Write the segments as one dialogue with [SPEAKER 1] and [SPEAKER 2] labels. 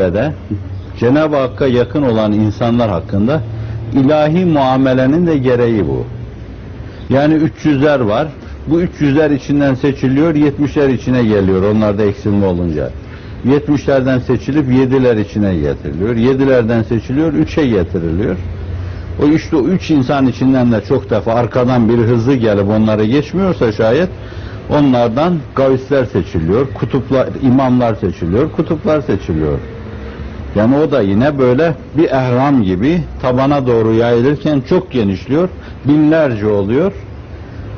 [SPEAKER 1] de Cenab-ı Hakk'a yakın olan insanlar hakkında ilahi muamelenin de gereği bu. Yani 300'ler var. Bu 300'ler içinden seçiliyor, 70'ler içine geliyor onlarda eksilme olunca. 70'lerden seçilip 7'ler içine getiriliyor. 7'lerden seçiliyor, 3'e getiriliyor. O işte o üç insan içinden de çok defa arkadan bir hızlı gelip onları geçmiyorsa şayet onlardan gavisler seçiliyor, kutuplar, imamlar seçiliyor, kutuplar seçiliyor. Yani o da yine böyle bir ehram gibi tabana doğru yayılırken çok genişliyor, binlerce oluyor.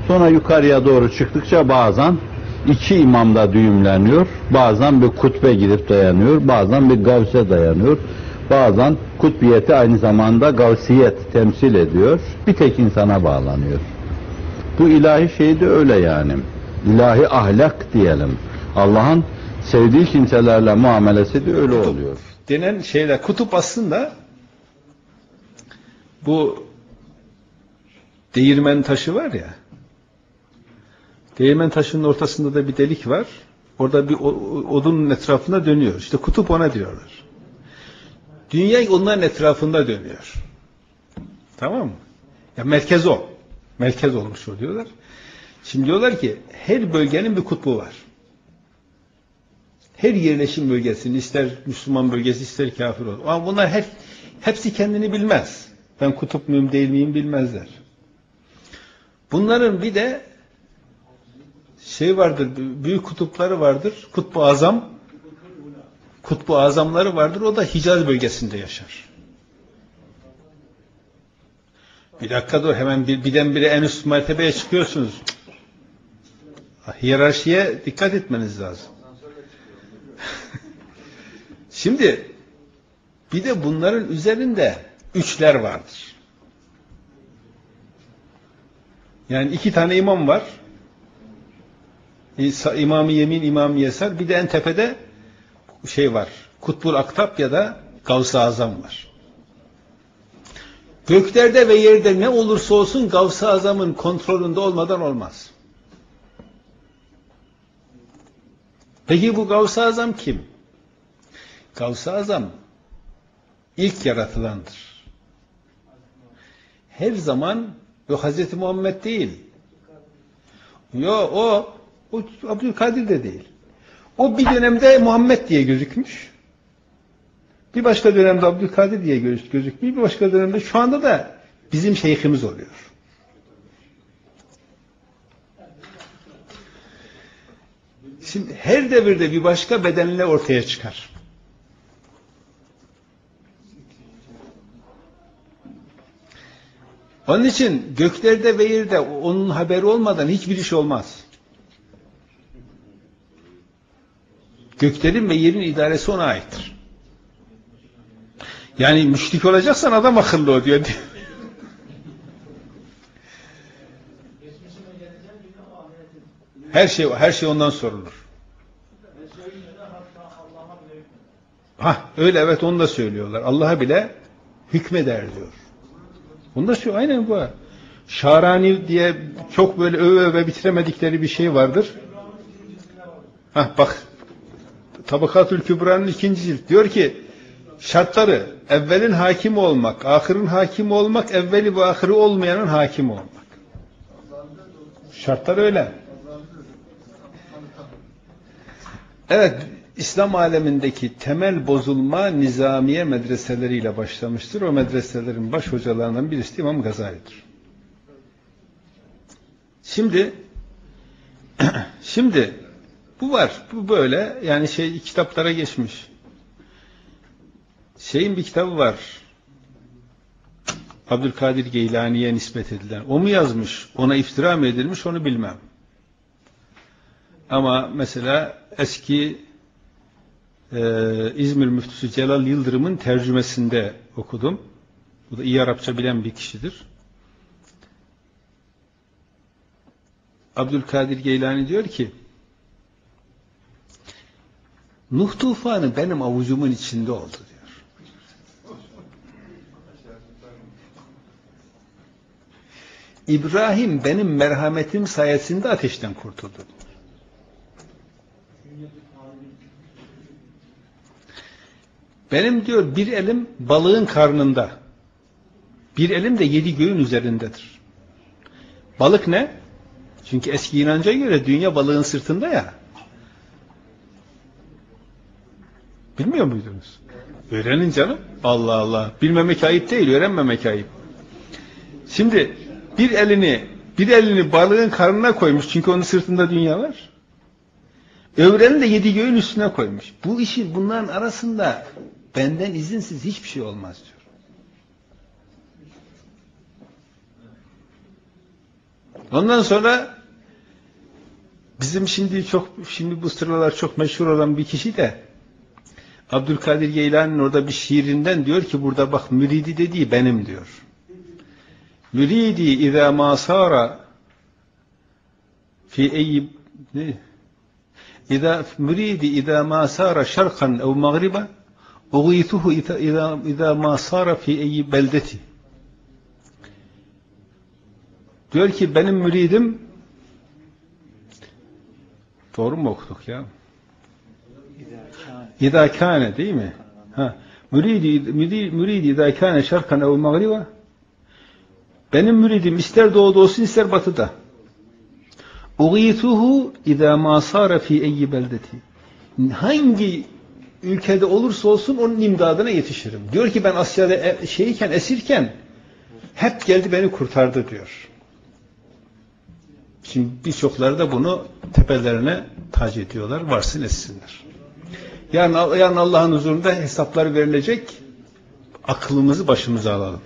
[SPEAKER 1] Sonra yukarıya doğru çıktıkça bazen iki imamda düğümleniyor, bazen bir kutbe gidip dayanıyor, bazen bir gavse dayanıyor, bazen kutbiyeti aynı zamanda gavsiyet temsil ediyor, bir tek insana bağlanıyor. Bu ilahi şey de öyle yani. İlahi ahlak diyelim. Allah'ın sevdiği kimselerle muamelesi de öyle oluyor.
[SPEAKER 2] Denen şeyler, kutup aslında bu değirmen taşı var ya, değirmen taşının ortasında da bir delik var. Orada bir odunun etrafında dönüyor. İşte kutup ona diyorlar. Dünya onların etrafında dönüyor. Tamam mı? Ya merkez o. Merkez olmuş oluyorlar. Şimdi diyorlar ki her bölgenin bir kutbu var. Her yerleşim bölgesinin ister Müslüman bölgesi ister kafir olur. Ama bunlar hep, hepsi kendini bilmez. Ben kutup muyum değil miyim bilmezler. Bunların bir de şey vardır, büyük kutupları vardır. Kutbu Azam, kutbu azamları vardır. O da Hicaz bölgesinde yaşar. Bir dakika dur hemen bir, birdenbire en üst mertebeye çıkıyorsunuz. Hiyerarşiye dikkat etmeniz lazım. Şimdi bir de bunların üzerinde üçler vardır. Yani iki tane imam var. İmam-ı Yemin, İmam-ı Yesar. Bir de en tepede şey var. Kutbul Aktap ya da Gavs-ı Azam var. Göklerde ve yerde ne olursa olsun Gavs-ı Azam'ın kontrolünde olmadan olmaz. Peki bu Gavs-ı Azam kim? Gavs-ı Azam ilk yaratılandır. Her zaman o Hazreti Muhammed değil. Yo o, o Abdülkadir de değil. O bir dönemde Muhammed diye gözükmüş. Bir başka dönemde Abdülkadir diye gözükmüş. Bir başka dönemde şu anda da bizim şeyhimiz oluyor. Şimdi her devirde bir başka bedenle ortaya çıkar. Onun için göklerde ve yerde onun haberi olmadan hiçbir iş olmaz. Göklerin ve yerin idaresi ona aittir. Yani müşrik olacaksan adam akıllı o diyor. Her şey her şey ondan sorulur. Ha öyle evet onu da söylüyorlar. Allah'a bile hükmeder diyor. Onu da söylüyor. Aynen bu. Şarani diye çok böyle öve öve bitiremedikleri bir şey vardır. Ha bak Tabakatül Kübra'nın ikinci cilt diyor ki şartları evvelin hakim olmak, ahırın hakim olmak, evveli ve ahırı olmayanın hakim olmak. Şartlar öyle. Evet, İslam alemindeki temel bozulma nizamiye medreseleriyle başlamıştır. O medreselerin baş hocalarından birisi İmam Gazali'dir. Şimdi şimdi bu var. Bu böyle. Yani şey kitaplara geçmiş. Şeyin bir kitabı var. Abdülkadir Geylani'ye nispet edilen. O mu yazmış? Ona iftira mı edilmiş? Onu bilmem. Ama mesela eski e, İzmir müftüsü Celal Yıldırım'ın tercümesinde okudum. Bu da iyi Arapça bilen bir kişidir. Abdülkadir Geylani diyor ki Nuh tufanı benim avucumun içinde oldu diyor. İbrahim benim merhametim sayesinde ateşten kurtuldu. Benim diyor bir elim balığın karnında. Bir elim de yedi göğün üzerindedir. Balık ne? Çünkü eski inanca göre dünya balığın sırtında ya. Bilmiyor muydunuz? Öğrenin canım. Allah Allah. Bilmemek ayıp değil, öğrenmemek ayıp. Şimdi bir elini bir elini balığın karnına koymuş çünkü onun sırtında dünya var. Öbürünü de yedi göğün üstüne koymuş. Bu işin bunların arasında benden izinsiz hiçbir şey olmaz diyor. Ondan sonra bizim şimdi çok şimdi bu sıralar çok meşhur olan bir kişi de Abdülkadir Geylani'nin orada bir şiirinden diyor ki burada bak müridi dediği benim diyor. Müridi izâ mâ fi eyyi ne? İzâ müridi izâ mâ sâra şarkan ev mağriba uğîtuhu izâ, izâ mâ sâra fi eyyi beldeti Diyor ki benim müridim doğru mu okuduk ya? İzâ kâne değil mi? Ha. Müridi, müridi, izâ kâne şarkan ev mağriba benim müridim ister doğuda olsun ister batıda. Uğituhu izâ mâ sâre fî eyyi beldeti. Hangi ülkede olursa olsun onun imdadına yetişirim. Diyor ki ben Asya'da e- şeyken, esirken hep geldi beni kurtardı diyor. Şimdi birçokları da bunu tepelerine tac ediyorlar, varsın etsinler. Yani, yani Allah'ın huzurunda hesaplar verilecek, aklımızı başımıza alalım.